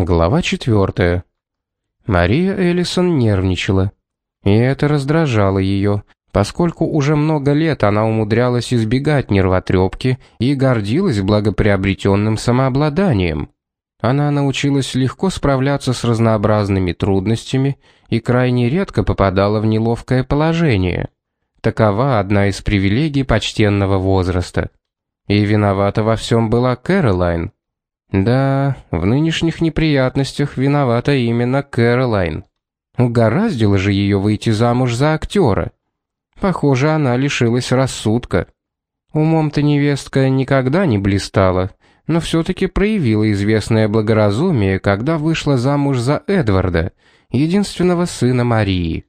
Глава четвертая. Мария Эллисон нервничала. И это раздражало ее, поскольку уже много лет она умудрялась избегать нервотрепки и гордилась благоприобретенным самообладанием. Она научилась легко справляться с разнообразными трудностями и крайне редко попадала в неловкое положение. Такова одна из привилегий почтенного возраста. И виновата во всем была Кэролайн. Да, в нынешних неприятностях виновата именно Кэролайн. Угораздило же ее выйти замуж за актера. Похоже, она лишилась рассудка. Умом-то невестка никогда не блистала, но все-таки проявила известное благоразумие, когда вышла замуж за Эдварда, единственного сына Марии.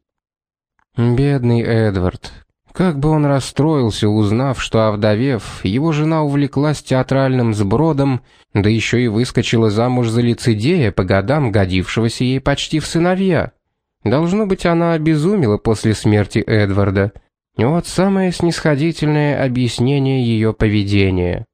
Бедный Эдвард, как бы он расстроился, узнав, что, овдовев, его жена увлеклась театральным сбродом, да еще и выскочила замуж за лицедея по годам, годившегося ей почти в сыновья. Должно быть, она обезумела после смерти Эдварда. Вот самое снисходительное объяснение ее поведения.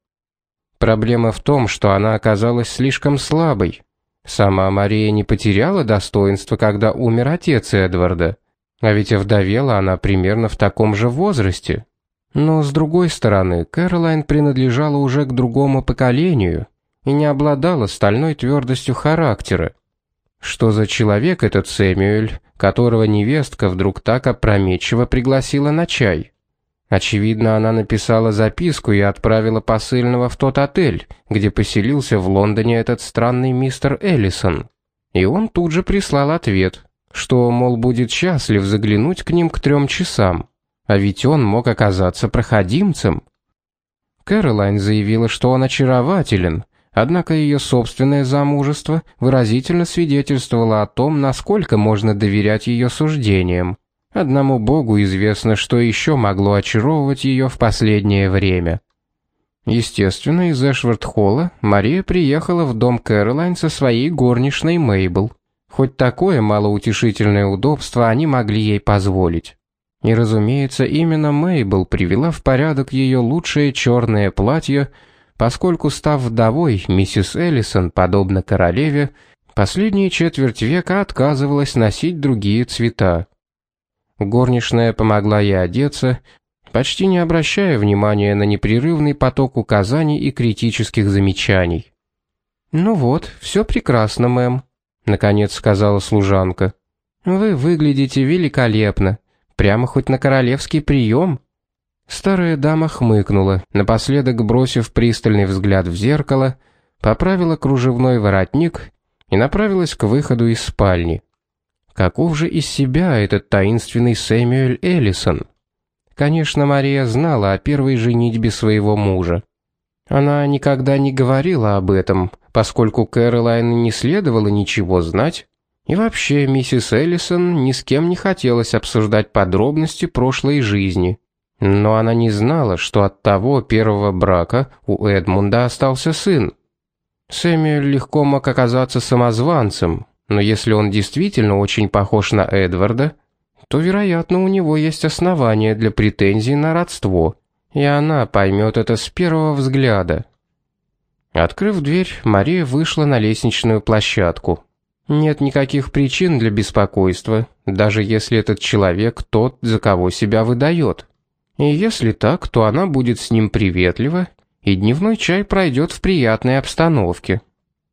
Проблема в том, что она оказалась слишком слабой. Сама Мария не потеряла достоинства, когда умер отец Эдварда. А ведь овдовела она примерно в таком же возрасте. Но с другой стороны, Кэролайн принадлежала уже к другому поколению и не обладала стальной твердостью характера. Что за человек этот Сэмюэль, которого невестка вдруг так опрометчиво пригласила на чай? Очевидно, она написала записку и отправила посыльного в тот отель, где поселился в Лондоне этот странный мистер Эллисон. И он тут же прислал ответ – что, мол, будет счастлив заглянуть к ним к трем часам, а ведь он мог оказаться проходимцем. Кэролайн заявила, что он очарователен, однако ее собственное замужество выразительно свидетельствовало о том, насколько можно доверять ее суждениям. Одному богу известно, что еще могло очаровывать ее в последнее время. Естественно, из Эшвард-Холла Мария приехала в дом Кэролайн со своей горничной Мейбл. Хоть такое малоутешительное удобство они могли ей позволить. И, разумеется, именно Мейбл привела в порядок ее лучшее черное платье, поскольку, став вдовой, миссис Эллисон, подобно королеве, последние четверть века отказывалась носить другие цвета. Горничная помогла ей одеться, почти не обращая внимания на непрерывный поток указаний и критических замечаний. «Ну вот, все прекрасно, мэм», наконец сказала служанка. Вы выглядите великолепно, прямо хоть на королевский прием. Старая дама хмыкнула, напоследок бросив пристальный взгляд в зеркало, поправила кружевной воротник и направилась к выходу из спальни. Каков же из себя этот таинственный Сэмюэль Эллисон? Конечно, Мария знала о первой женитьбе своего мужа. Она никогда не говорила об этом, поскольку Кэролайн не следовало ничего знать, и вообще миссис Эллисон ни с кем не хотелось обсуждать подробности прошлой жизни. Но она не знала, что от того первого брака у Эдмунда остался сын. Сэмюэль легко мог оказаться самозванцем, но если он действительно очень похож на Эдварда, то, вероятно, у него есть основания для претензий на родство и она поймет это с первого взгляда. Открыв дверь, Мария вышла на лестничную площадку. Нет никаких причин для беспокойства, даже если этот человек тот, за кого себя выдает. И если так, то она будет с ним приветлива, и дневной чай пройдет в приятной обстановке.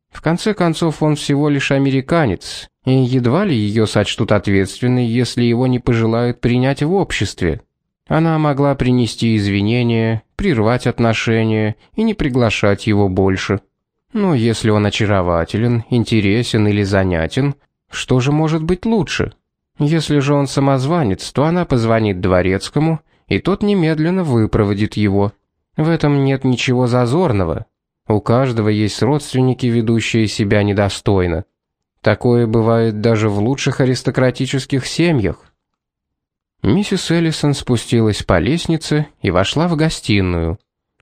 В конце концов, он всего лишь американец, и едва ли ее сочтут ответственной, если его не пожелают принять в обществе. Она могла принести извинения, прервать отношения и не приглашать его больше. Но если он очарователен, интересен или занятен, что же может быть лучше? Если же он самозванец, то она позвонит дворецкому, и тот немедленно выпроводит его. В этом нет ничего зазорного. У каждого есть родственники, ведущие себя недостойно. Такое бывает даже в лучших аристократических семьях. Миссис Эллисон спустилась по лестнице и вошла в гостиную.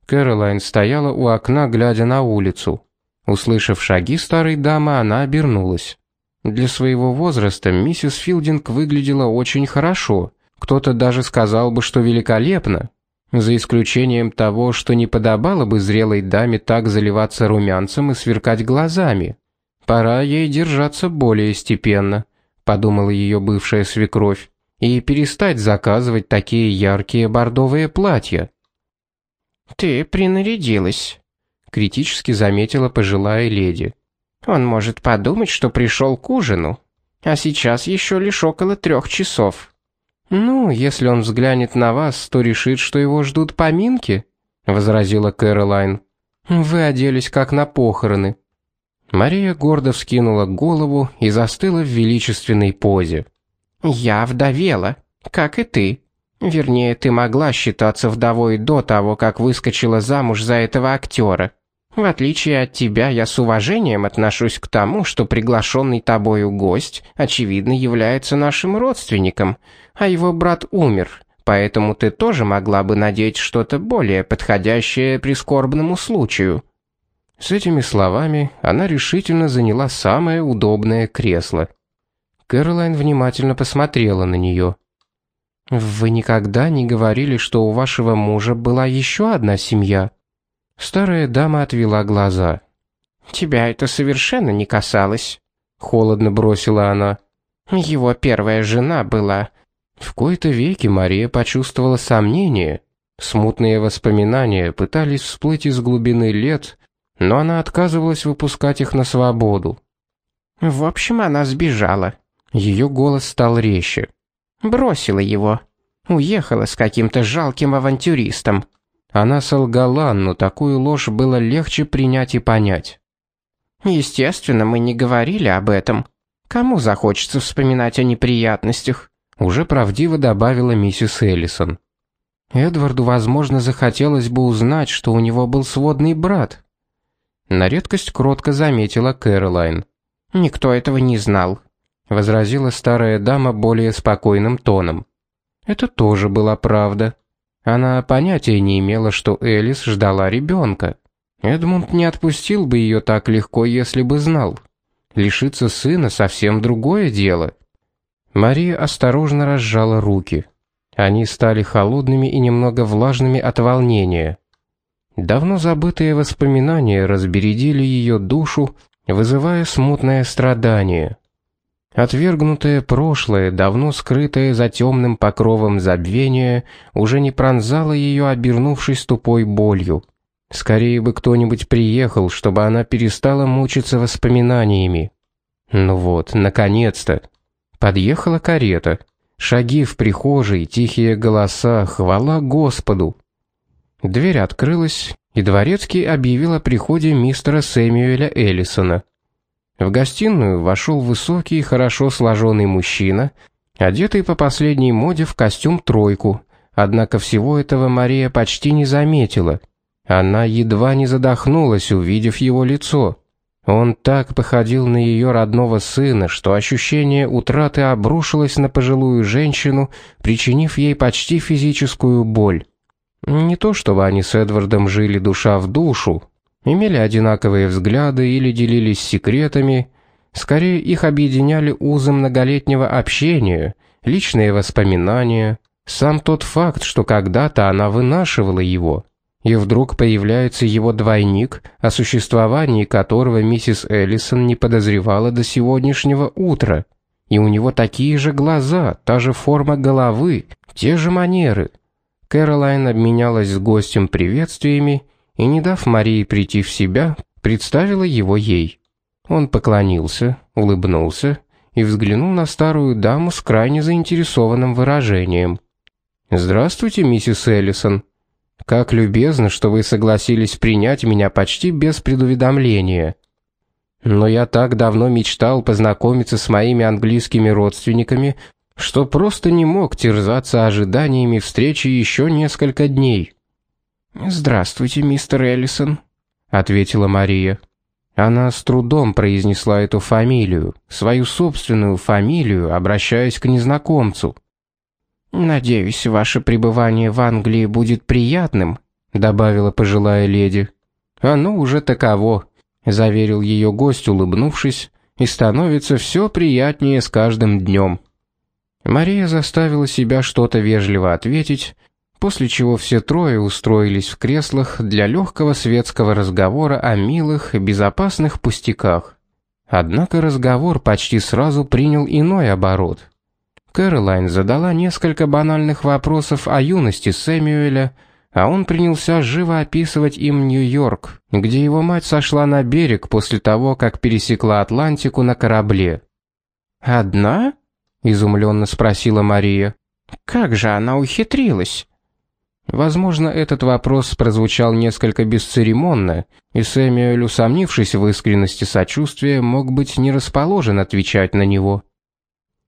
Кэролайн стояла у окна, глядя на улицу. Услышав шаги старой дамы, она обернулась. Для своего возраста миссис Филдинг выглядела очень хорошо. Кто-то даже сказал бы, что великолепно. За исключением того, что не подобало бы зрелой даме так заливаться румянцем и сверкать глазами. Пора ей держаться более степенно, подумала ее бывшая свекровь, и перестать заказывать такие яркие бордовые платья. Ты принарядилась, критически заметила пожилая леди. Он может подумать, что пришел к ужину, а сейчас еще лишь около трех часов. Ну, если он взглянет на вас, то решит, что его ждут поминки, возразила Кэролайн. Вы оделись как на похороны. Мария гордо вскинула голову и застыла в величественной позе. Я вдовела, как и ты. Вернее, ты могла считаться вдовой до того, как выскочила замуж за этого актера. В отличие от тебя, я с уважением отношусь к тому, что приглашенный тобою гость, очевидно, является нашим родственником, а его брат умер, поэтому ты тоже могла бы надеть что-то более подходящее прискорбному случаю». С этими словами она решительно заняла самое удобное кресло. Кэролайн внимательно посмотрела на нее. «Вы никогда не говорили, что у вашего мужа была еще одна семья?» Старая дама отвела глаза. «Тебя это совершенно не касалось», — холодно бросила она. «Его первая жена была...» В кои-то веки Мария почувствовала сомнение. Смутные воспоминания пытались всплыть из глубины лет, но она отказывалась выпускать их на свободу. «В общем, она сбежала». Ее голос стал резче. «Бросила его. Уехала с каким-то жалким авантюристом». Она солгала, но такую ложь было легче принять и понять. Естественно, мы не говорили об этом. Кому захочется вспоминать о неприятностях? Уже правдиво добавила миссис Эллисон. Эдварду, возможно, захотелось бы узнать, что у него был сводный брат. На редкость кротко заметила Кэролайн. Никто этого не знал, возразила старая дама более спокойным тоном. Это тоже была правда. Она понятия не имела, что Элис ждала ребенка. Эдмунд не отпустил бы ее так легко, если бы знал. Лишиться сына совсем другое дело. Мария осторожно разжала руки. Они стали холодными и немного влажными от волнения. Давно забытые воспоминания разбередили ее душу, вызывая смутное страдание. Отвергнутое прошлое, давно скрытое за темным покровом забвения, уже не пронзало ее, обернувшись тупой болью. Скорее бы кто-нибудь приехал, чтобы она перестала мучиться воспоминаниями. Ну вот, наконец-то. Подъехала карета. Шаги в прихожей, тихие голоса, хвала Господу. Дверь открылась, и дворецкий объявил о приходе мистера Сэмюэля Эллисона. В гостиную вошел высокий, хорошо сложенный мужчина, одетый по последней моде в костюм тройку. Однако всего этого Мария почти не заметила. Она едва не задохнулась, увидев его лицо. Он так походил на ее родного сына, что ощущение утраты обрушилось на пожилую женщину, причинив ей почти физическую боль. Не то чтобы они с Эдвардом жили душа в душу, имели одинаковые взгляды или делились секретами, скорее их объединяли узы многолетнего общения, личные воспоминания, сам тот факт, что когда-то она вынашивала его, и вдруг появляется его двойник, о существовании которого миссис Эллисон не подозревала до сегодняшнего утра. И у него такие же глаза, та же форма головы, те же манеры. Кэролайн обменялась с гостем приветствиями и, не дав Марии прийти в себя, представила его ей. Он поклонился, улыбнулся и взглянул на старую даму с крайне заинтересованным выражением. «Здравствуйте, миссис Эллисон. Как любезно, что вы согласились принять меня почти без предуведомления. Но я так давно мечтал познакомиться с моими английскими родственниками, что просто не мог терзаться ожиданиями встречи еще несколько дней». «Здравствуйте, мистер Эллисон», — ответила Мария. Она с трудом произнесла эту фамилию, свою собственную фамилию, обращаясь к незнакомцу. «Надеюсь, ваше пребывание в Англии будет приятным», — добавила пожилая леди. «Оно уже таково», — заверил ее гость, улыбнувшись, «и становится все приятнее с каждым днем». Мария заставила себя что-то вежливо ответить, после чего все трое устроились в креслах для легкого светского разговора о милых и безопасных пустяках. Однако разговор почти сразу принял иной оборот. Кэролайн задала несколько банальных вопросов о юности Сэмюэля, а он принялся живо описывать им Нью-Йорк, где его мать сошла на берег после того, как пересекла Атлантику на корабле. «Одна?» — изумленно спросила Мария. «Как же она ухитрилась?» Возможно, этот вопрос прозвучал несколько бесцеремонно, и Сэмюэль, усомнившись в искренности сочувствия, мог быть не расположен отвечать на него.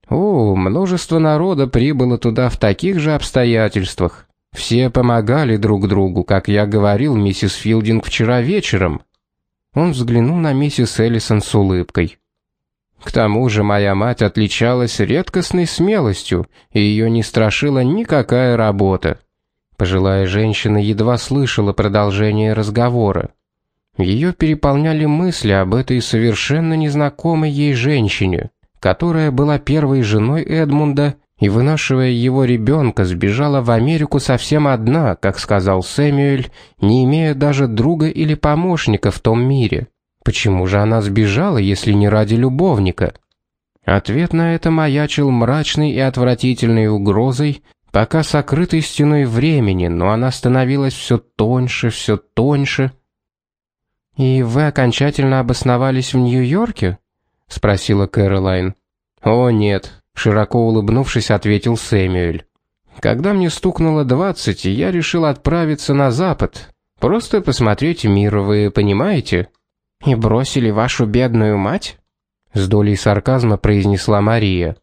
О, множество народа прибыло туда в таких же обстоятельствах. Все помогали друг другу, как я говорил миссис Филдинг вчера вечером. Он взглянул на миссис Эллисон с улыбкой. К тому же моя мать отличалась редкостной смелостью, и ее не страшила никакая работа. Пожилая женщина едва слышала продолжение разговора. Ее переполняли мысли об этой совершенно незнакомой ей женщине, которая была первой женой Эдмунда и вынашивая его ребенка сбежала в Америку совсем одна, как сказал Сэмюэль, не имея даже друга или помощника в том мире. Почему же она сбежала, если не ради любовника? Ответ на это маячил мрачной и отвратительной угрозой, пока сокрытой стеной времени, но она становилась все тоньше, все тоньше. «И вы окончательно обосновались в Нью-Йорке?» — спросила Кэролайн. «О, нет», — широко улыбнувшись, ответил Сэмюэль. «Когда мне стукнуло двадцать, я решил отправиться на запад. Просто посмотреть мир, вы понимаете?» «И бросили вашу бедную мать?» С долей сарказма произнесла Мария.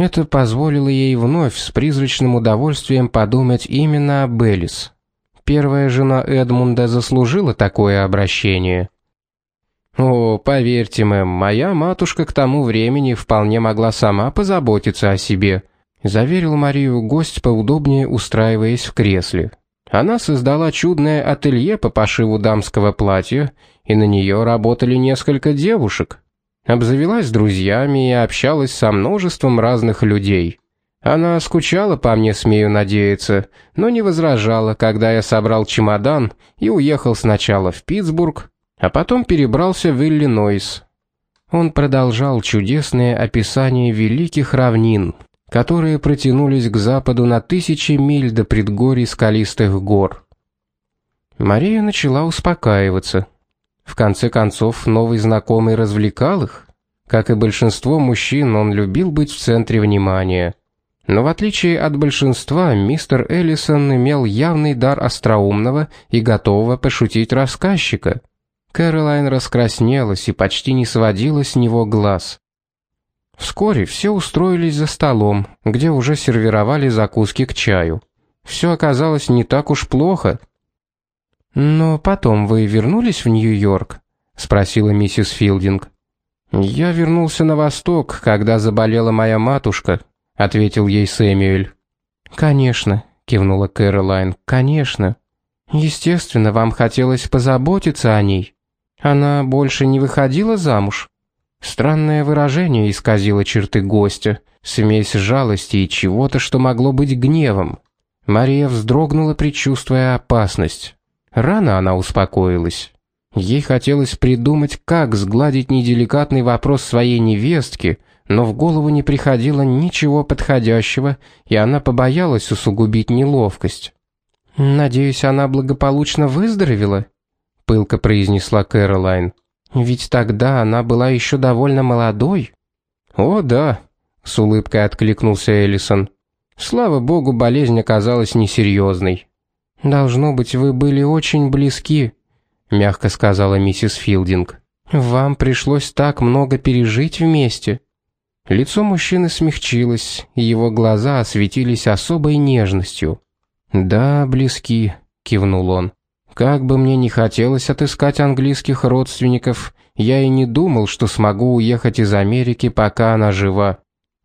Это позволило ей вновь с призрачным удовольствием подумать именно о Беллис. Первая жена Эдмунда заслужила такое обращение. О, поверьте, мэм, моя матушка к тому времени вполне могла сама позаботиться о себе, заверил Марию гость поудобнее устраиваясь в кресле. Она создала чудное ателье по пошиву дамского платья, и на нее работали несколько девушек. Обзавелась друзьями и общалась со множеством разных людей. Она скучала по мне, смею надеяться, но не возражала, когда я собрал чемодан и уехал сначала в Питтсбург, а потом перебрался в Иллинойс. Он продолжал чудесное описание великих равнин, которые протянулись к западу на тысячи миль до предгорий скалистых гор. Мария начала успокаиваться. В конце концов, новый знакомый развлекал их. Как и большинство мужчин, он любил быть в центре внимания. Но в отличие от большинства, мистер Эллисон имел явный дар остроумного и готового пошутить рассказчика. Кэролайн раскраснелась и почти не сводила с него глаз. Вскоре все устроились за столом, где уже сервировали закуски к чаю. Все оказалось не так уж плохо. «Но потом вы вернулись в Нью-Йорк?» — спросила миссис Филдинг. «Я вернулся на восток, когда заболела моя матушка», — ответил ей Сэмюэль. «Конечно», — кивнула Кэролайн, — «конечно. Естественно, вам хотелось позаботиться о ней. Она больше не выходила замуж?» Странное выражение исказило черты гостя, смесь жалости и чего-то, что могло быть гневом. Мария вздрогнула, предчувствуя опасность. Рано она успокоилась. Ей хотелось придумать, как сгладить неделикатный вопрос своей невестки, но в голову не приходило ничего подходящего, и она побоялась усугубить неловкость. «Надеюсь, она благополучно выздоровела?» — пылко произнесла Кэролайн. «Ведь тогда она была еще довольно молодой». «О, да», — с улыбкой откликнулся Эллисон. «Слава богу, болезнь оказалась несерьезной». Должно быть, вы были очень близки, мягко сказала миссис Филдинг. Вам пришлось так много пережить вместе. Лицо мужчины смягчилось, его глаза осветились особой нежностью. "Да, близки", кивнул он. "Как бы мне ни хотелось отыскать английских родственников, я и не думал, что смогу уехать из Америки, пока она жива.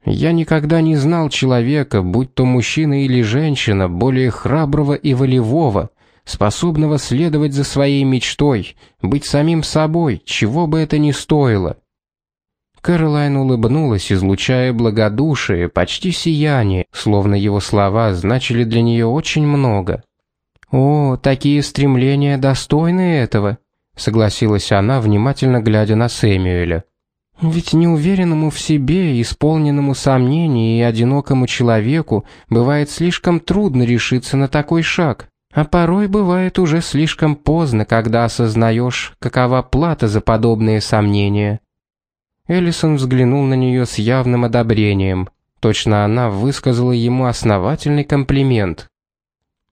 Я никогда не знал человека, будь то мужчина или женщина, более храброго и волевого, способного следовать за своей мечтой, быть самим собой, чего бы это ни стоило. Кэролайн улыбнулась, излучая благодушие, почти сияние, словно его слова значили для нее очень много. «О, такие стремления достойны этого», — согласилась она, внимательно глядя на Сэмюэля. Ведь неуверенному в себе, исполненному сомнений и одинокому человеку бывает слишком трудно решиться на такой шаг, а порой бывает уже слишком поздно, когда осознаешь, какова плата за подобные сомнения. Эллисон взглянул на нее с явным одобрением. Точно она высказала ему основательный комплимент.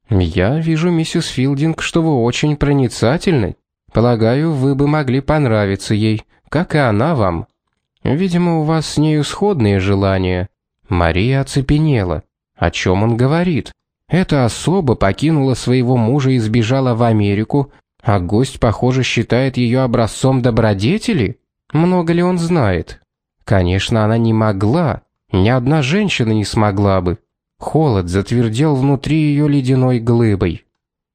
«Я вижу, миссис Филдинг, что вы очень проницательны. Полагаю, вы бы могли понравиться ей, как и она вам». Видимо, у вас с нею сходные желания. Мария оцепенела. О чем он говорит? Эта особа покинула своего мужа и сбежала в Америку, а гость, похоже, считает ее образцом добродетели? Много ли он знает? Конечно, она не могла. Ни одна женщина не смогла бы. Холод затвердел внутри ее ледяной глыбой.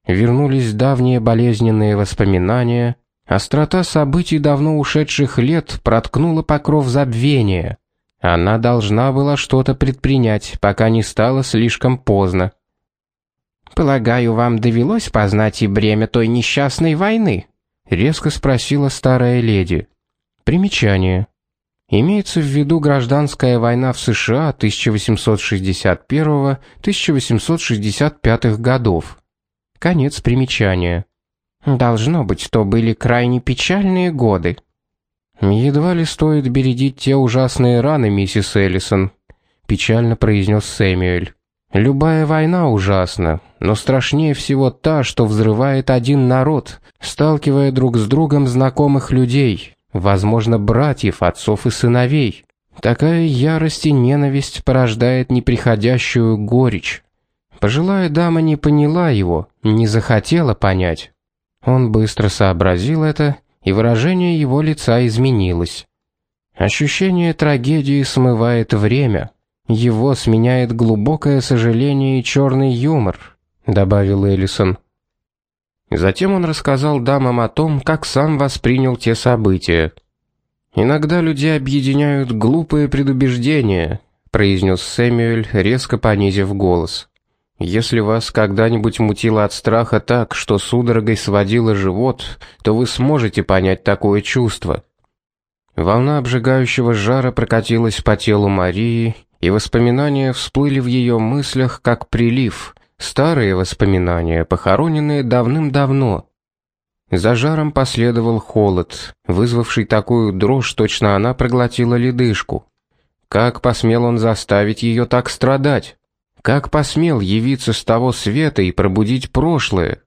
Вернулись давние болезненные воспоминания, Острота событий давно ушедших лет проткнула покров забвения. Она должна была что-то предпринять, пока не стало слишком поздно. «Полагаю, вам довелось познать и бремя той несчастной войны?» — резко спросила старая леди. Примечание. Имеется в виду гражданская война в США 1861-1865 годов. Конец примечания. Должно быть, то были крайне печальные годы. Едва ли стоит бередить те ужасные раны, миссис Эллисон, печально произнес Сэмюэль. Любая война ужасна, но страшнее всего та, что взрывает один народ, сталкивая друг с другом знакомых людей, возможно, братьев, отцов и сыновей. Такая ярость и ненависть порождает неприходящую горечь. Пожилая дама не поняла его, не захотела понять. Он быстро сообразил это, и выражение его лица изменилось. Ощущение трагедии смывает время. Его сменяет глубокое сожаление и черный юмор, добавил Эллисон. Затем он рассказал дамам о том, как сам воспринял те события. Иногда людей объединяют глупые предубеждения, произнес Сэмюэль, резко понизив голос. Если вас когда-нибудь мутило от страха так, что судорогой сводило живот, то вы сможете понять такое чувство. Волна обжигающего жара прокатилась по телу Марии, и воспоминания всплыли в ее мыслях как прилив, старые воспоминания, похороненные давным-давно. За жаром последовал холод, вызвавший такую дрожь, точно она проглотила ледышку. Как посмел он заставить ее так страдать? Как посмел явиться с того света и пробудить прошлое?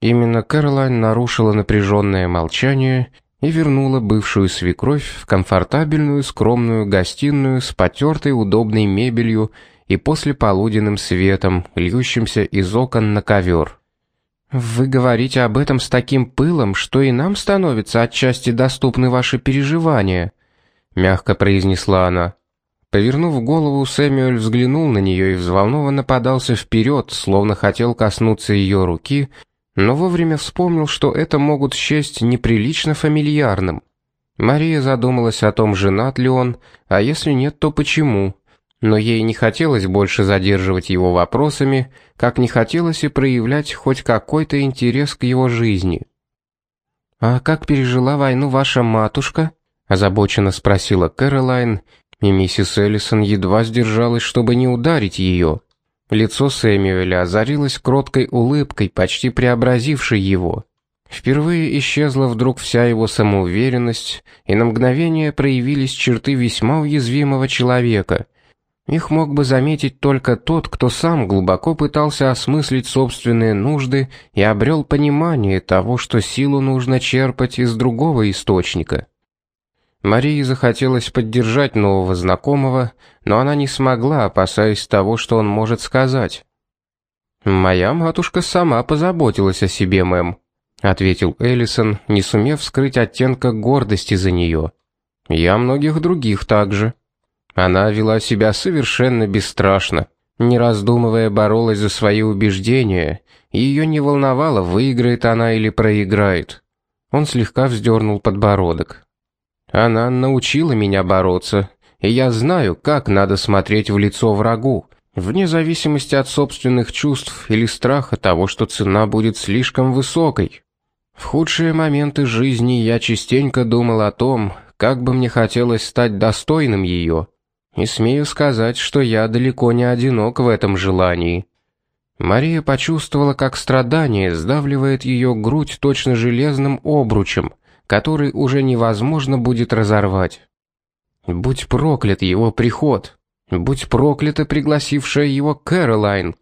Именно Кэролайн нарушила напряженное молчание и вернула бывшую свекровь в комфортабельную скромную гостиную с потертой удобной мебелью и послеполуденным светом, льющимся из окон на ковер. «Вы говорите об этом с таким пылом, что и нам становится отчасти доступны ваши переживания», — мягко произнесла она. Повернув голову, Сэмюэль взглянул на нее и взволнованно подался вперед, словно хотел коснуться ее руки, но вовремя вспомнил, что это могут счесть неприлично фамильярным. Мария задумалась о том, женат ли он, а если нет, то почему. Но ей не хотелось больше задерживать его вопросами, как не хотелось и проявлять хоть какой-то интерес к его жизни. «А как пережила войну ваша матушка?» озабоченно спросила Кэролайн, и миссис Эллисон едва сдержалась, чтобы не ударить ее. Лицо Сэмюэля озарилось кроткой улыбкой, почти преобразившей его. Впервые исчезла вдруг вся его самоуверенность, и на мгновение проявились черты весьма уязвимого человека. Их мог бы заметить только тот, кто сам глубоко пытался осмыслить собственные нужды и обрел понимание того, что силу нужно черпать из другого источника. Марии захотелось поддержать нового знакомого, но она не смогла, опасаясь того, что он может сказать. «Моя матушка сама позаботилась о себе, мэм», — ответил Эллисон, не сумев скрыть оттенка гордости за нее. «Я многих других также». Она вела себя совершенно бесстрашно, не раздумывая боролась за свои убеждения, и ее не волновало, выиграет она или проиграет. Он слегка вздернул подбородок. Она научила меня бороться, и я знаю, как надо смотреть в лицо врагу, вне зависимости от собственных чувств или страха того, что цена будет слишком высокой. В худшие моменты жизни я частенько думал о том, как бы мне хотелось стать достойным ее. И смею сказать, что я далеко не одинок в этом желании. Мария почувствовала, как страдание сдавливает ее грудь точно железным обручем, который уже невозможно будет разорвать. Будь проклят его приход, будь проклята пригласившая его Кэролайн.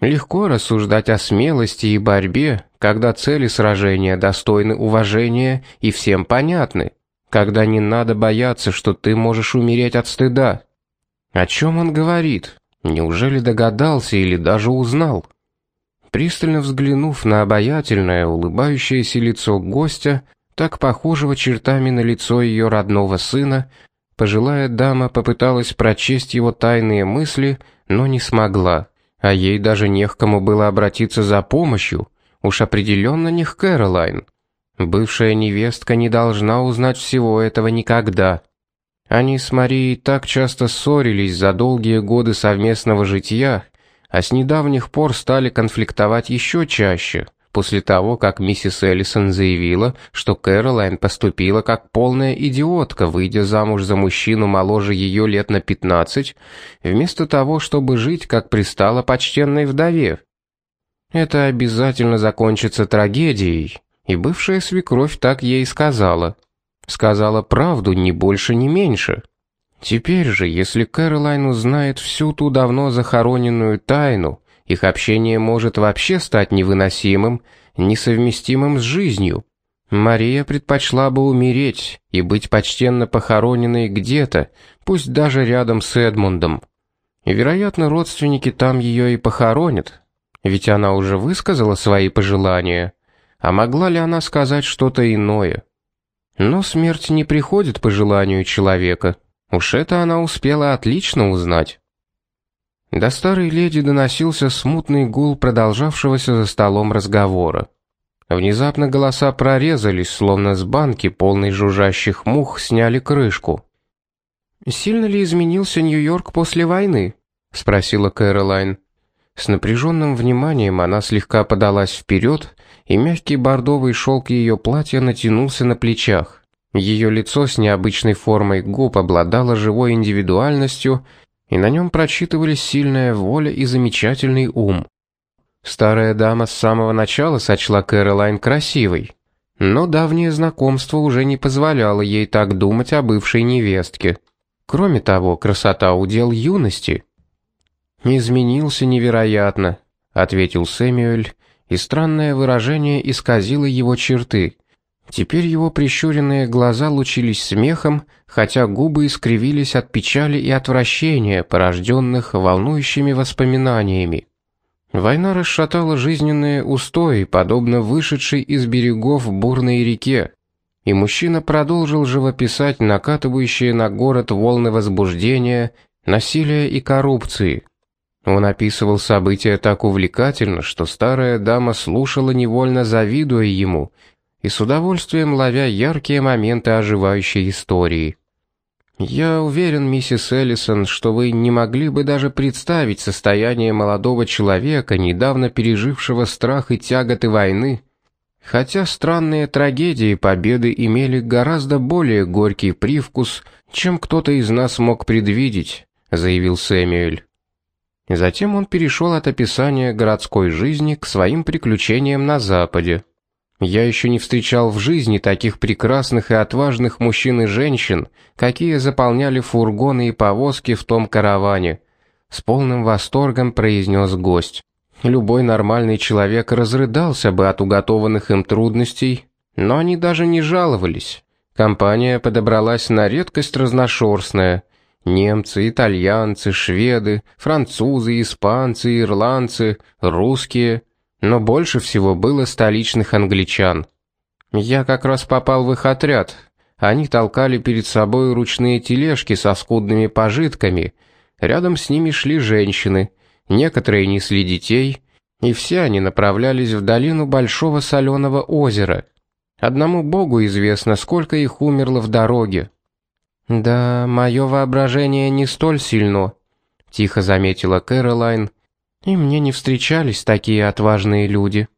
Легко рассуждать о смелости и борьбе, когда цели сражения достойны уважения и всем понятны, когда не надо бояться, что ты можешь умереть от стыда. О чем он говорит? Неужели догадался или даже узнал? Пристально взглянув на обаятельное, улыбающееся лицо гостя, так похожего чертами на лицо ее родного сына, пожилая дама попыталась прочесть его тайные мысли, но не смогла а ей даже не к кому было обратиться за помощью, уж определенно не к Кэролайн. Бывшая невестка не должна узнать всего этого никогда. Они с Марией так часто ссорились за долгие годы совместного житья, а с недавних пор стали конфликтовать еще чаще после того, как миссис Эллисон заявила, что Кэролайн поступила как полная идиотка, выйдя замуж за мужчину моложе ее лет на 15, вместо того, чтобы жить, как пристала почтенной вдове. Это обязательно закончится трагедией, и бывшая свекровь так ей сказала. Сказала правду, ни больше, ни меньше. Теперь же, если Кэролайн узнает всю ту давно захороненную тайну, их общение может вообще стать невыносимым, несовместимым с жизнью. Мария предпочла бы умереть и быть почтенно похороненной где-то, пусть даже рядом с Эдмундом. Вероятно, родственники там ее и похоронят, ведь она уже высказала свои пожелания. А могла ли она сказать что-то иное? Но смерть не приходит по желанию человека. Уж это она успела отлично узнать. До старой леди доносился смутный гул продолжавшегося за столом разговора. Внезапно голоса прорезались, словно с банки, полной жужжащих мух, сняли крышку. «Сильно ли изменился Нью-Йорк после войны?» — спросила Кэролайн. С напряженным вниманием она слегка подалась вперед, и мягкий бордовый шелк ее платья натянулся на плечах. Ее лицо с необычной формой губ обладало живой индивидуальностью и на нем прочитывались сильная воля и замечательный ум. Старая дама с самого начала сочла Кэролайн красивой, но давнее знакомство уже не позволяло ей так думать о бывшей невестке. Кроме того, красота удел юности. «Изменился невероятно», — ответил Сэмюэль, и странное выражение исказило его черты. Теперь его прищуренные глаза лучились смехом, хотя губы искривились от печали и отвращения, порожденных волнующими воспоминаниями. Война расшатала жизненные устои, подобно вышедшей из берегов бурной реке, и мужчина продолжил живописать накатывающие на город волны возбуждения, насилия и коррупции. Он описывал события так увлекательно, что старая дама слушала невольно завидуя ему и с удовольствием ловя яркие моменты оживающей истории. Я уверен, миссис Эллисон, что вы не могли бы даже представить состояние молодого человека, недавно пережившего страх и тяготы войны, хотя странные трагедии победы имели гораздо более горький привкус, чем кто-то из нас мог предвидеть, заявил Сэмюэль. Затем он перешел от описания городской жизни к своим приключениям на западе. Я еще не встречал в жизни таких прекрасных и отважных мужчин и женщин, какие заполняли фургоны и повозки в том караване. С полным восторгом произнес гость. Любой нормальный человек разрыдался бы от уготованных им трудностей, но они даже не жаловались. Компания подобралась на редкость разношерстная. Немцы, итальянцы, шведы, французы, испанцы, ирландцы, русские – но больше всего было столичных англичан. Я как раз попал в их отряд. Они толкали перед собой ручные тележки со скудными пожитками. Рядом с ними шли женщины, некоторые несли детей, и все они направлялись в долину большого соленого озера. Одному Богу известно, сколько их умерло в дороге. Да, мое воображение не столь сильно, тихо заметила Кэролайн, и мне не встречались такие отважные люди.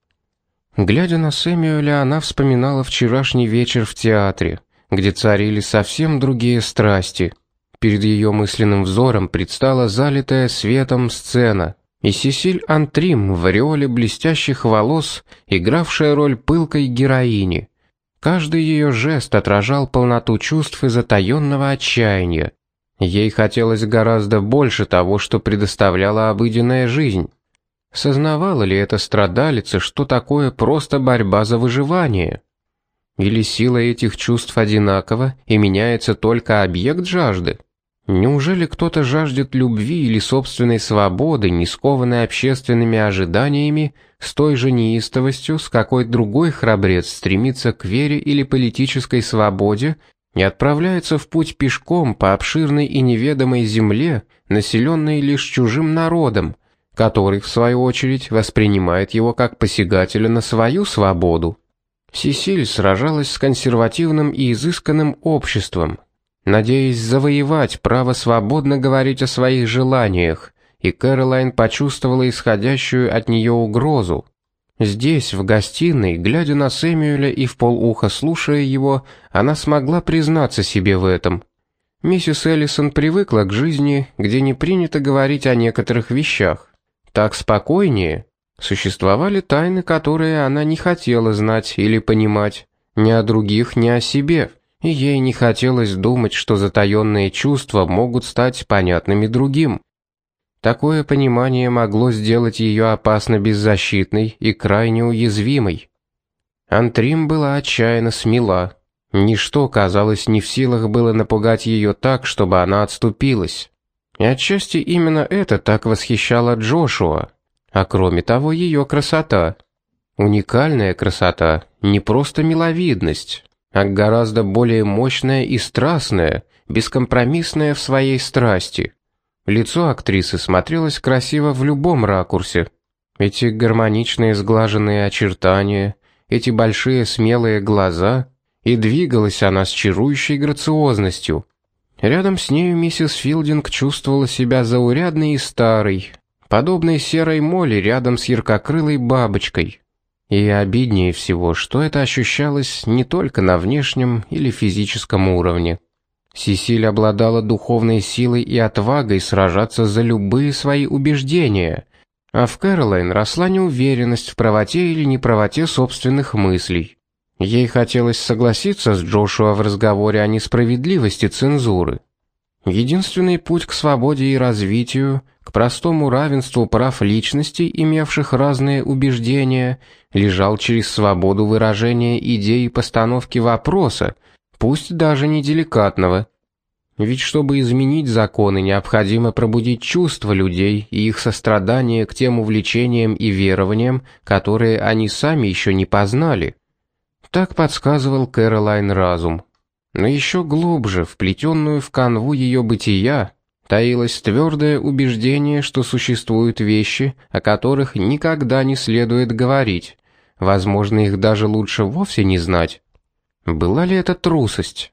Глядя на Сэмюэля, она вспоминала вчерашний вечер в театре, где царили совсем другие страсти. Перед ее мысленным взором предстала залитая светом сцена, и Сесиль Антрим в ореоле блестящих волос, игравшая роль пылкой героини. Каждый ее жест отражал полноту чувств и затаённого отчаяния. Ей хотелось гораздо больше того, что предоставляла обыденная жизнь. Сознавала ли эта страдалица, что такое просто борьба за выживание? Или сила этих чувств одинакова и меняется только объект жажды? Неужели кто-то жаждет любви или собственной свободы, не скованной общественными ожиданиями, с той же неистовостью, с какой другой храбрец стремится к вере или политической свободе, и отправляется в путь пешком по обширной и неведомой земле, населенной лишь чужим народом, который, в свою очередь, воспринимает его как посягателя на свою свободу? Сесиль сражалась с консервативным и изысканным обществом, надеясь завоевать право свободно говорить о своих желаниях, и Кэролайн почувствовала исходящую от нее угрозу. Здесь, в гостиной, глядя на Сэмюэля и в полуха слушая его, она смогла признаться себе в этом. Миссис Эллисон привыкла к жизни, где не принято говорить о некоторых вещах. Так спокойнее. Существовали тайны, которые она не хотела знать или понимать, ни о других, ни о себе и ей не хотелось думать, что затаённые чувства могут стать понятными другим. Такое понимание могло сделать ее опасно беззащитной и крайне уязвимой. Антрим была отчаянно смела. Ничто, казалось, не в силах было напугать ее так, чтобы она отступилась. И отчасти именно это так восхищало Джошуа. А кроме того, ее красота. Уникальная красота, не просто миловидность, а гораздо более мощная и страстная, бескомпромиссная в своей страсти. Лицо актрисы смотрелось красиво в любом ракурсе. Эти гармоничные сглаженные очертания, эти большие смелые глаза, и двигалась она с чарующей грациозностью. Рядом с ней миссис Филдинг чувствовала себя заурядной и старой, подобной серой моли рядом с яркокрылой бабочкой. И обиднее всего, что это ощущалось не только на внешнем или физическом уровне. Сесиль обладала духовной силой и отвагой сражаться за любые свои убеждения, а в Кэролайн росла неуверенность в правоте или неправоте собственных мыслей. Ей хотелось согласиться с Джошуа в разговоре о несправедливости цензуры. Единственный путь к свободе и развитию, к простому равенству прав личностей, имевших разные убеждения, лежал через свободу выражения идей и постановки вопроса, пусть даже не деликатного. Ведь чтобы изменить законы, необходимо пробудить чувства людей и их сострадание к тем увлечениям и верованиям, которые они сами еще не познали. Так подсказывал Кэролайн разум но еще глубже, вплетенную в канву ее бытия, таилось твердое убеждение, что существуют вещи, о которых никогда не следует говорить. Возможно, их даже лучше вовсе не знать. Была ли это трусость?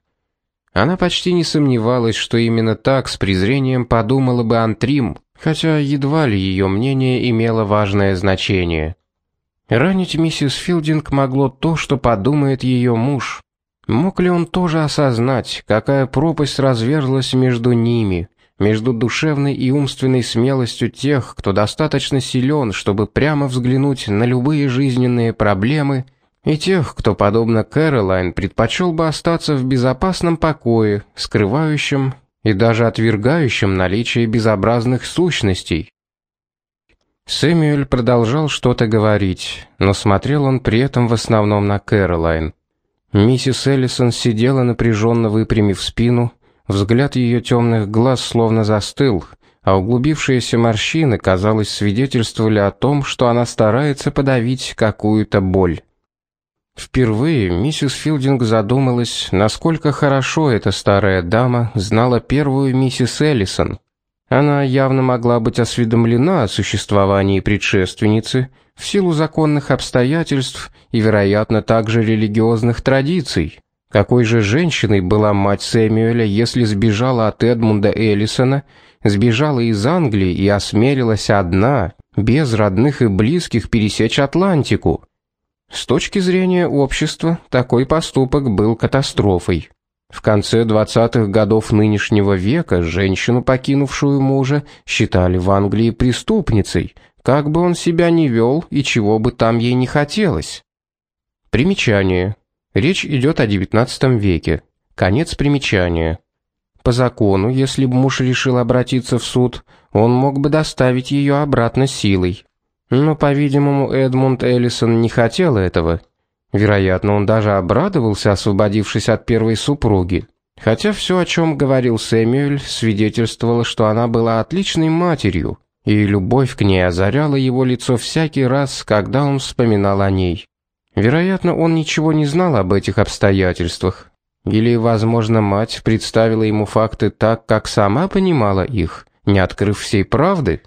Она почти не сомневалась, что именно так с презрением подумала бы Антрим, хотя едва ли ее мнение имело важное значение. Ранить миссис Филдинг могло то, что подумает ее муж. Мог ли он тоже осознать, какая пропасть разверзлась между ними, между душевной и умственной смелостью тех, кто достаточно силен, чтобы прямо взглянуть на любые жизненные проблемы, и тех, кто, подобно Кэролайн, предпочел бы остаться в безопасном покое, скрывающем и даже отвергающем наличие безобразных сущностей? Сэмюэль продолжал что-то говорить, но смотрел он при этом в основном на Кэролайн. Миссис Эллисон сидела напряженно выпрямив спину, взгляд ее темных глаз словно застыл, а углубившиеся морщины, казалось, свидетельствовали о том, что она старается подавить какую-то боль. Впервые миссис Филдинг задумалась, насколько хорошо эта старая дама знала первую миссис Эллисон. Она явно могла быть осведомлена о существовании предшественницы в силу законных обстоятельств и, вероятно, также религиозных традиций. Какой же женщиной была мать Сэмюэля, если сбежала от Эдмунда Эллисона, сбежала из Англии и осмелилась одна, без родных и близких, пересечь Атлантику? С точки зрения общества, такой поступок был катастрофой. В конце 20-х годов нынешнего века женщину, покинувшую мужа, считали в Англии преступницей, как бы он себя ни вел и чего бы там ей не хотелось. Примечание. Речь идет о XIX веке. Конец примечания. По закону, если бы муж решил обратиться в суд, он мог бы доставить ее обратно силой. Но, по-видимому, Эдмунд Эллисон не хотел этого. Вероятно, он даже обрадовался, освободившись от первой супруги. Хотя все, о чем говорил Сэмюэль, свидетельствовало, что она была отличной матерью, и любовь к ней озаряла его лицо всякий раз, когда он вспоминал о ней. Вероятно, он ничего не знал об этих обстоятельствах. Или, возможно, мать представила ему факты так, как сама понимала их, не открыв всей правды.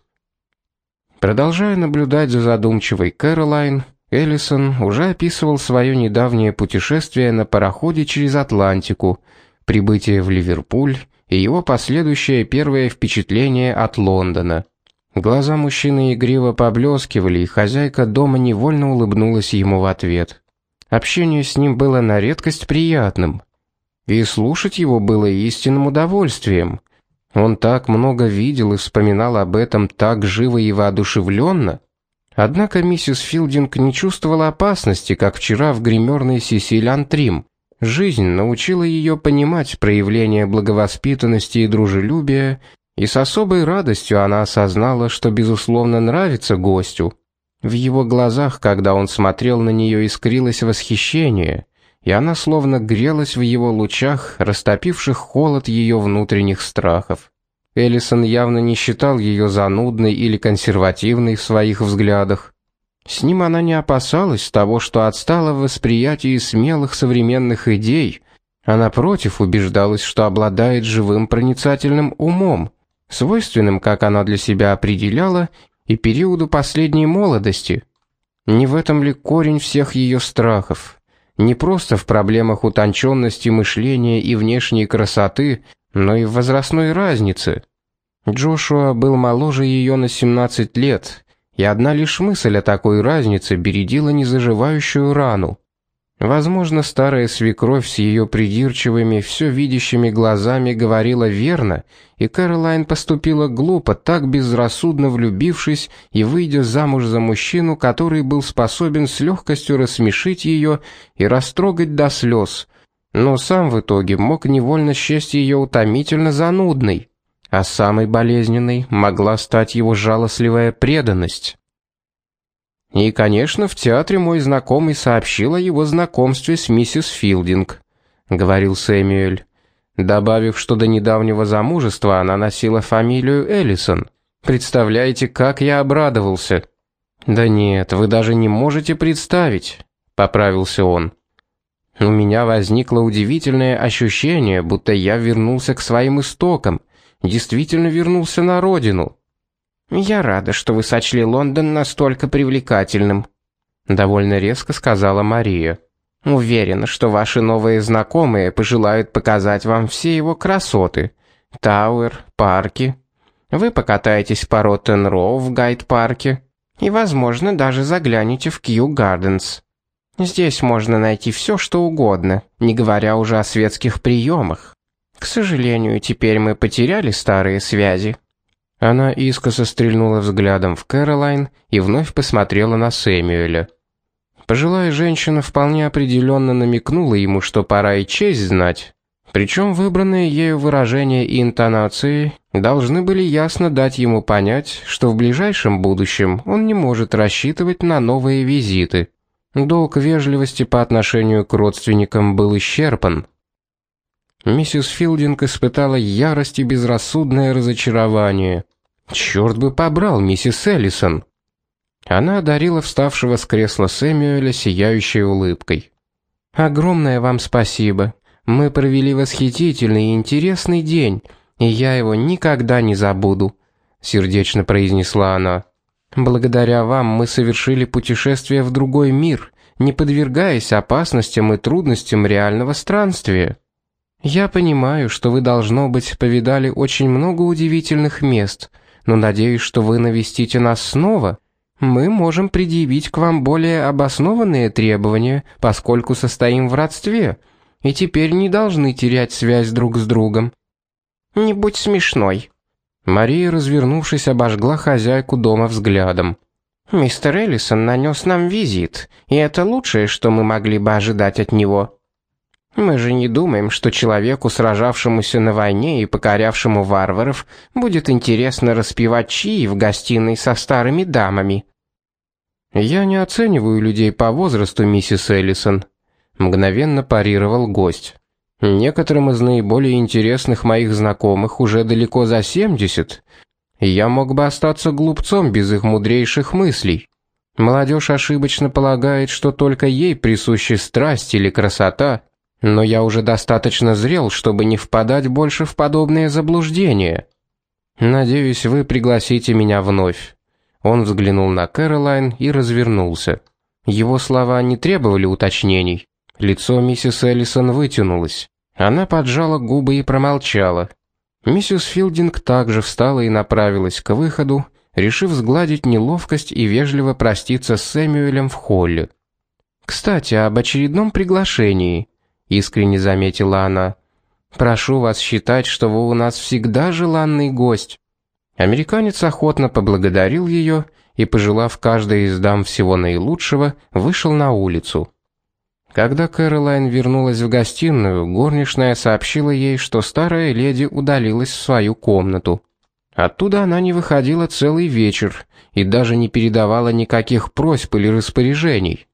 Продолжая наблюдать за задумчивой Кэролайн, Эллисон уже описывал свое недавнее путешествие на пароходе через Атлантику, прибытие в Ливерпуль и его последующее первое впечатление от Лондона. Глаза мужчины игриво поблескивали, и хозяйка дома невольно улыбнулась ему в ответ. Общение с ним было на редкость приятным, и слушать его было истинным удовольствием. Он так много видел и вспоминал об этом так живо и воодушевленно. Однако миссис Филдинг не чувствовала опасности, как вчера в гримерной Сесиль Антрим. Жизнь научила ее понимать проявления благовоспитанности и дружелюбия, и с особой радостью она осознала, что безусловно нравится гостю. В его глазах, когда он смотрел на нее, искрилось восхищение, и она словно грелась в его лучах, растопивших холод ее внутренних страхов. Эллисон явно не считал ее занудной или консервативной в своих взглядах. С ним она не опасалась того, что отстала в восприятии смелых современных идей, а напротив убеждалась, что обладает живым проницательным умом, свойственным, как она для себя определяла, и периоду последней молодости. Не в этом ли корень всех ее страхов? Не просто в проблемах утонченности мышления и внешней красоты, но и в возрастной разнице. Джошуа был моложе ее на 17 лет, и одна лишь мысль о такой разнице бередила незаживающую рану. Возможно, старая свекровь с ее придирчивыми, все видящими глазами говорила верно, и Кэролайн поступила глупо, так безрассудно влюбившись и выйдя замуж за мужчину, который был способен с легкостью рассмешить ее и растрогать до слез, но сам в итоге мог невольно счесть ее утомительно занудной, а самой болезненной могла стать его жалостливая преданность. И, конечно, в театре мой знакомый сообщил о его знакомстве с миссис Филдинг, говорил Сэмюэль, добавив, что до недавнего замужества она носила фамилию Эллисон. Представляете, как я обрадовался. Да нет, вы даже не можете представить, поправился он. У меня возникло удивительное ощущение, будто я вернулся к своим истокам, действительно вернулся на родину. Я рада, что вы сочли Лондон настолько привлекательным, довольно резко сказала Мария. Уверена, что ваши новые знакомые пожелают показать вам все его красоты: Тауэр, парки. Вы покатаетесь по Роттен-Роу в Гайд-парке и, возможно, даже заглянете в Кью Гарденс. Здесь можно найти все, что угодно, не говоря уже о светских приемах. К сожалению, теперь мы потеряли старые связи. Она искоса стрельнула взглядом в Кэролайн и вновь посмотрела на Сэмюэля. Пожилая женщина вполне определенно намекнула ему, что пора и честь знать. Причем выбранные ею выражения и интонации должны были ясно дать ему понять, что в ближайшем будущем он не может рассчитывать на новые визиты. Долг вежливости по отношению к родственникам был исчерпан. Миссис Филдинг испытала ярость и безрассудное разочарование. Черт бы побрал миссис Эллисон. Она одарила вставшего с кресла Сэмюэля сияющей улыбкой. Огромное вам спасибо. Мы провели восхитительный и интересный день, и я его никогда не забуду, сердечно произнесла она. Благодаря вам мы совершили путешествие в другой мир, не подвергаясь опасностям и трудностям реального странствия. Я понимаю, что вы должно быть повидали очень много удивительных мест, но надеюсь, что вы навестите нас снова. Мы можем предъявить к вам более обоснованные требования, поскольку состоим в родстве, и теперь не должны терять связь друг с другом. Не будь смешной. Мария, развернувшись, обожгла хозяйку дома взглядом. Мистер Эллисон нанес нам визит, и это лучшее, что мы могли бы ожидать от него. Мы же не думаем, что человеку, сражавшемуся на войне и покорявшему варваров, будет интересно распевать чаи в гостиной со старыми дамами. Я не оцениваю людей по возрасту, миссис Эллисон, мгновенно парировал гость. Некоторым из наиболее интересных моих знакомых уже далеко за 70. Я мог бы остаться глупцом без их мудрейших мыслей. Молодежь ошибочно полагает, что только ей присущи страсть или красота, но я уже достаточно зрел, чтобы не впадать больше в подобные заблуждения. Надеюсь, вы пригласите меня вновь. Он взглянул на Кэролайн и развернулся. Его слова не требовали уточнений. Лицо миссис Эллисон вытянулось. Она поджала губы и промолчала. Миссис Филдинг также встала и направилась к выходу, решив сгладить неловкость и вежливо проститься с Сэмюэлем в холле. Кстати, об очередном приглашении, искренне заметила она. Прошу вас считать, что вы у нас всегда желанный гость. Американец охотно поблагодарил ее и, пожелав каждой из дам всего наилучшего, вышел на улицу. Когда Кэролайн вернулась в гостиную, горничная сообщила ей, что старая леди удалилась в свою комнату. Оттуда она не выходила целый вечер и даже не передавала никаких просьб или распоряжений.